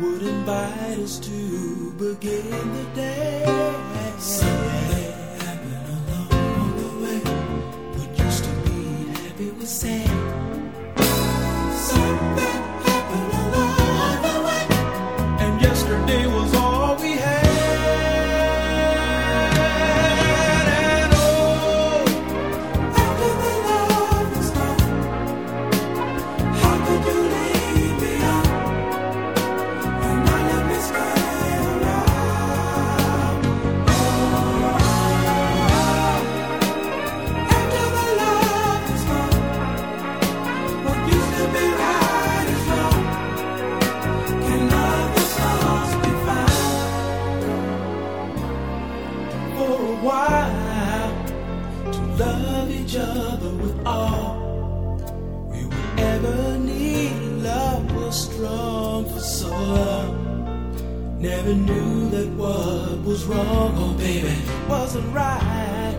would invite us to begin the day. was wrong, oh baby, it wasn't right.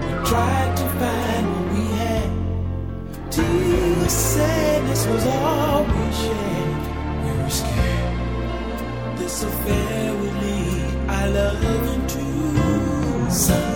We tried to find what we had. Tears said sadness was all we shared. We were scared this affair would lead our love into some.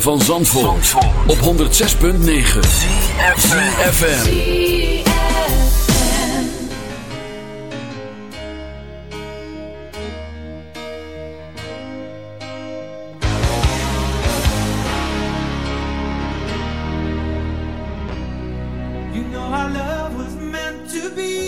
van Zandvoort, Zandvoort. op 106.9 CFFM You know our love was meant to be.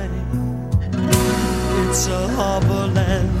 it's a harbor land.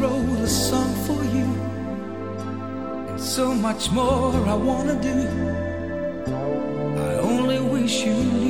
wrote a song for you. And so much more I wanna do. I only wish you knew.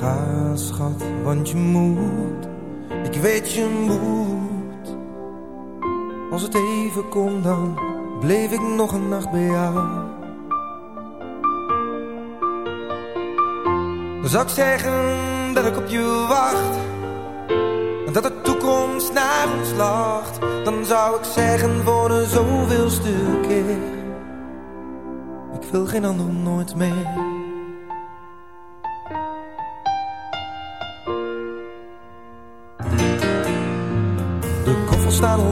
Ga, schat, want je moet. Ik weet je moet. Als het even kon, dan bleef ik nog een nacht bij jou. Dan zou ik zeggen dat ik op je wacht. En dat de toekomst naar ons lacht. Dan zou ik zeggen voor de zoveelste keer. Ik wil geen ander nooit meer.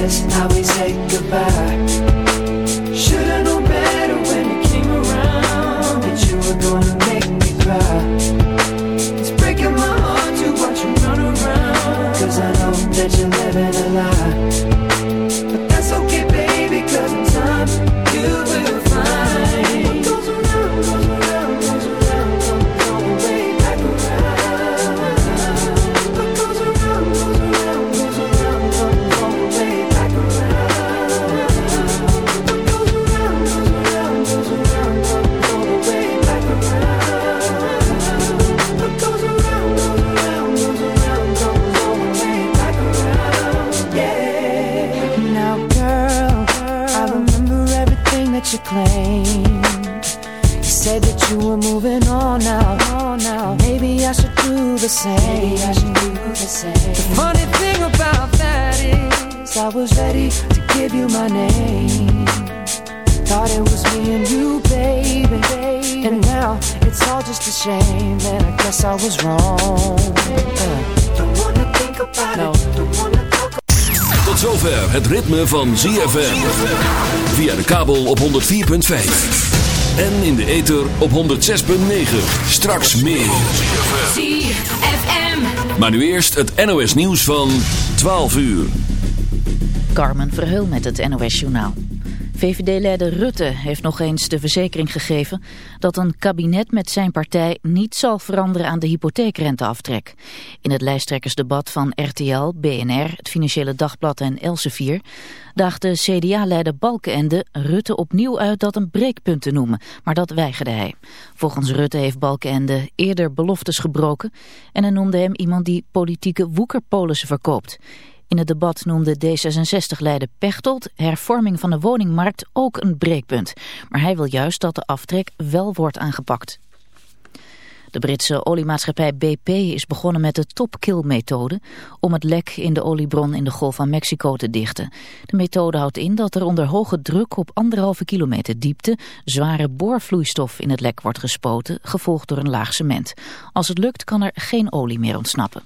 kisses, now we say goodbye. Should've was ready to give you my name. Thought it was me and you, baby. baby. And now it's all just a shame, and I guess I was wrong. Uh. Don't wanna think about no. it. Don't wanna talk Tot zover het ritme van ZFM. Via de kabel op 104.5. En in de ether op 106.9. Straks meer. Maar nu eerst het NOS nieuws van 12 uur. Carmen Verheul met het NOS Journaal. VVD-leider Rutte heeft nog eens de verzekering gegeven dat een kabinet met zijn partij niet zal veranderen aan de hypotheekrenteaftrek. In het lijsttrekkersdebat van RTL, BNR, het Financiële Dagblad en Elsevier daagde CDA-leider Balkenende Rutte opnieuw uit dat een breekpunt te noemen, maar dat weigerde hij. Volgens Rutte heeft Balkenende eerder beloftes gebroken en hij noemde hem iemand die politieke woekerpolissen verkoopt. In het debat noemde D66-leider Pechtold hervorming van de woningmarkt ook een breekpunt. Maar hij wil juist dat de aftrek wel wordt aangepakt. De Britse oliemaatschappij BP is begonnen met de topkill-methode om het lek in de oliebron in de Golf van Mexico te dichten. De methode houdt in dat er onder hoge druk op anderhalve kilometer diepte zware boorvloeistof in het lek wordt gespoten, gevolgd door een laag cement. Als het lukt kan er geen olie meer ontsnappen.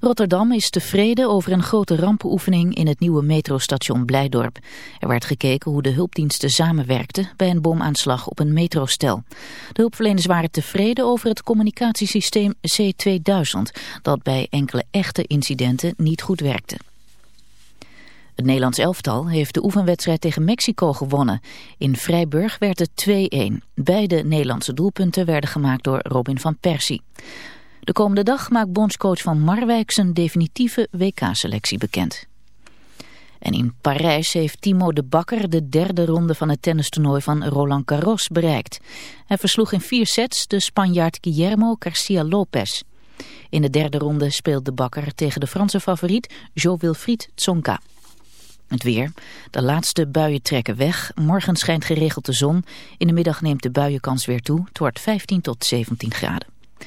Rotterdam is tevreden over een grote rampenoefening in het nieuwe metrostation Blijdorp. Er werd gekeken hoe de hulpdiensten samenwerkten bij een bomaanslag op een metrostel. De hulpverleners waren tevreden over het communicatiesysteem C2000, dat bij enkele echte incidenten niet goed werkte. Het Nederlands elftal heeft de oefenwedstrijd tegen Mexico gewonnen. In Vrijburg werd het 2-1. Beide Nederlandse doelpunten werden gemaakt door Robin van Persie. De komende dag maakt bondscoach van Marwijk zijn definitieve WK-selectie bekend. En in Parijs heeft Timo de Bakker de derde ronde van het tennistoernooi van Roland Garros bereikt. Hij versloeg in vier sets de Spanjaard Guillermo Garcia Lopez. In de derde ronde speelt de Bakker tegen de Franse favoriet Jo-Wilfried Tsonga. Het weer. De laatste buien trekken weg. Morgen schijnt geregeld de zon. In de middag neemt de buienkans weer toe. Het wordt 15 tot 17 graden.